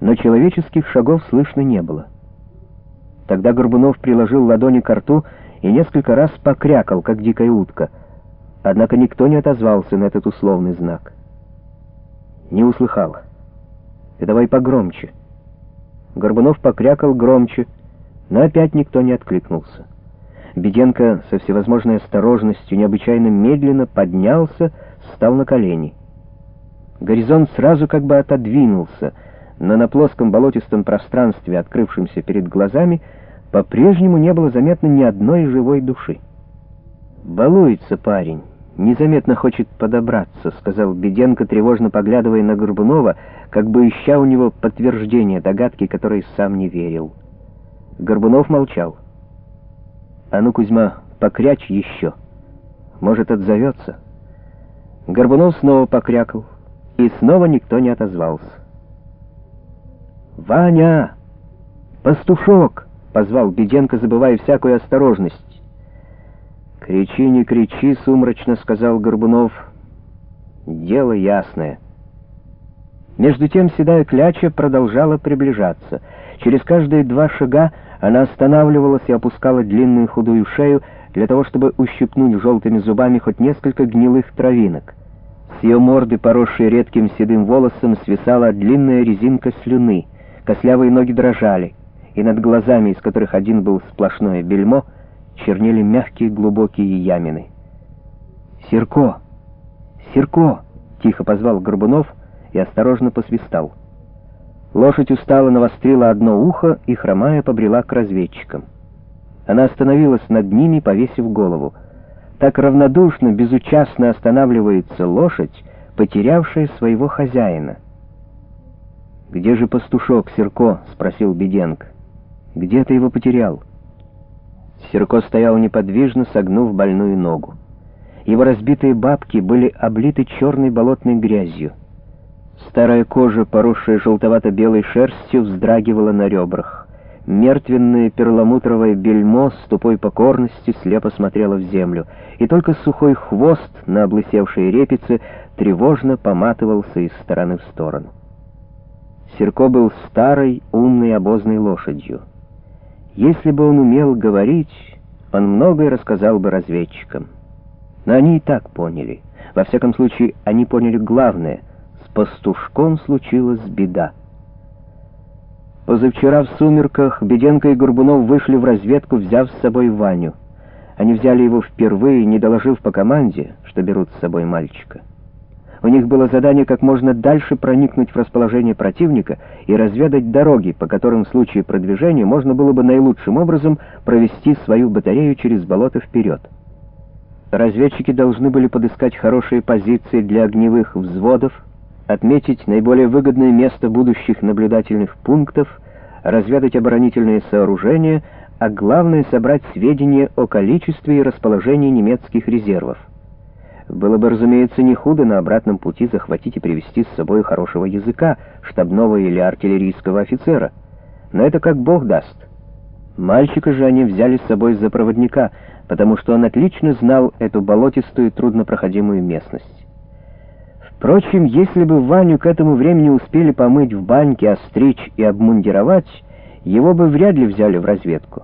но человеческих шагов слышно не было. Тогда Горбунов приложил ладони к рту и несколько раз покрякал, как дикая утка. Однако никто не отозвался на этот условный знак. Не услыхал. «Ты давай погромче». Горбунов покрякал громче, но опять никто не откликнулся. Беденко со всевозможной осторожностью необычайно медленно поднялся, стал на колени. Горизонт сразу как бы отодвинулся, но на плоском болотистом пространстве, открывшемся перед глазами, по-прежнему не было заметно ни одной живой души. «Балуется парень, незаметно хочет подобраться», — сказал Беденко, тревожно поглядывая на Горбунова, как бы ища у него подтверждение догадки, которой сам не верил. Горбунов молчал. «А ну, Кузьма, покрячь еще. Может, отзовется?» Горбунов снова покрякал, и снова никто не отозвался. «Ваня! Пастушок!» — позвал Беденко, забывая всякую осторожность. «Кричи, не кричи!» — сумрачно сказал Горбунов. «Дело ясное». Между тем седая кляча продолжала приближаться. Через каждые два шага она останавливалась и опускала длинную худую шею для того, чтобы ущипнуть желтыми зубами хоть несколько гнилых травинок. С ее морды, поросшей редким седым волосом, свисала длинная резинка слюны. Кослявые ноги дрожали, и над глазами, из которых один был сплошное бельмо, чернели мягкие глубокие ямины. «Серко! Серко!» — тихо позвал Горбунов и осторожно посвистал. Лошадь устало навострила одно ухо и, хромая, побрела к разведчикам. Она остановилась над ними, повесив голову. Так равнодушно, безучастно останавливается лошадь, потерявшая своего хозяина. «Где же пастушок, Серко?» — спросил Беденко. «Где ты его потерял?» Серко стоял неподвижно, согнув больную ногу. Его разбитые бабки были облиты черной болотной грязью. Старая кожа, поросшая желтовато-белой шерстью, вздрагивала на ребрах. Мертвенное перламутровое бельмо с тупой покорностью слепо смотрело в землю, и только сухой хвост на облысевшей репице тревожно поматывался из стороны в сторону. Серко был старой, умной обозной лошадью. Если бы он умел говорить, он многое рассказал бы разведчикам. Но они и так поняли. Во всяком случае, они поняли главное — пастушком случилась беда. Позавчера в сумерках Беденко и Горбунов вышли в разведку, взяв с собой Ваню. Они взяли его впервые, не доложив по команде, что берут с собой мальчика. У них было задание как можно дальше проникнуть в расположение противника и разведать дороги, по которым в случае продвижения можно было бы наилучшим образом провести свою батарею через болото вперед. Разведчики должны были подыскать хорошие позиции для огневых взводов, отметить наиболее выгодное место будущих наблюдательных пунктов, разведать оборонительные сооружения, а главное — собрать сведения о количестве и расположении немецких резервов. Было бы, разумеется, не худо на обратном пути захватить и привести с собой хорошего языка, штабного или артиллерийского офицера. Но это как бог даст. Мальчика же они взяли с собой за проводника, потому что он отлично знал эту болотистую труднопроходимую местность. Впрочем, если бы Ваню к этому времени успели помыть в баньке, остричь и обмундировать, его бы вряд ли взяли в разведку.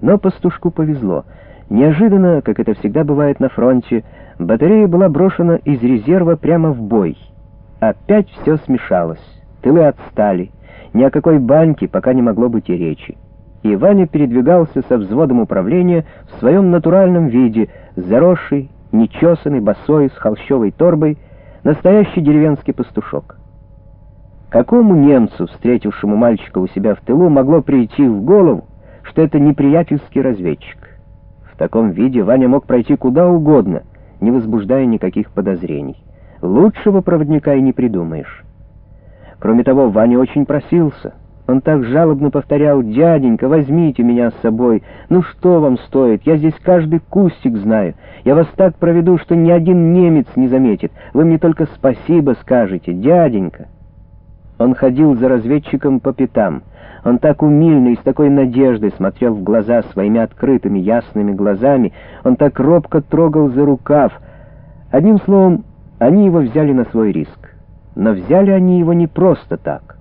Но пастушку повезло. Неожиданно, как это всегда бывает на фронте, батарея была брошена из резерва прямо в бой. Опять все смешалось. Тылы отстали. Ни о какой баньке пока не могло быть и речи. И Ваня передвигался со взводом управления в своем натуральном виде, заросший, нечесанный, босой, с холщовой торбой, Настоящий деревенский пастушок. Какому немцу, встретившему мальчика у себя в тылу, могло прийти в голову, что это неприятельский разведчик? Таком виде Ваня мог пройти куда угодно, не возбуждая никаких подозрений. Лучшего проводника и не придумаешь. Кроме того, Ваня очень просился. Он так жалобно повторял, «Дяденька, возьмите меня с собой. Ну что вам стоит? Я здесь каждый кустик знаю. Я вас так проведу, что ни один немец не заметит. Вы мне только спасибо скажете, дяденька». Он ходил за разведчиком по пятам. Он так умильно и с такой надеждой смотрел в глаза своими открытыми ясными глазами. Он так робко трогал за рукав. Одним словом, они его взяли на свой риск. Но взяли они его не просто так.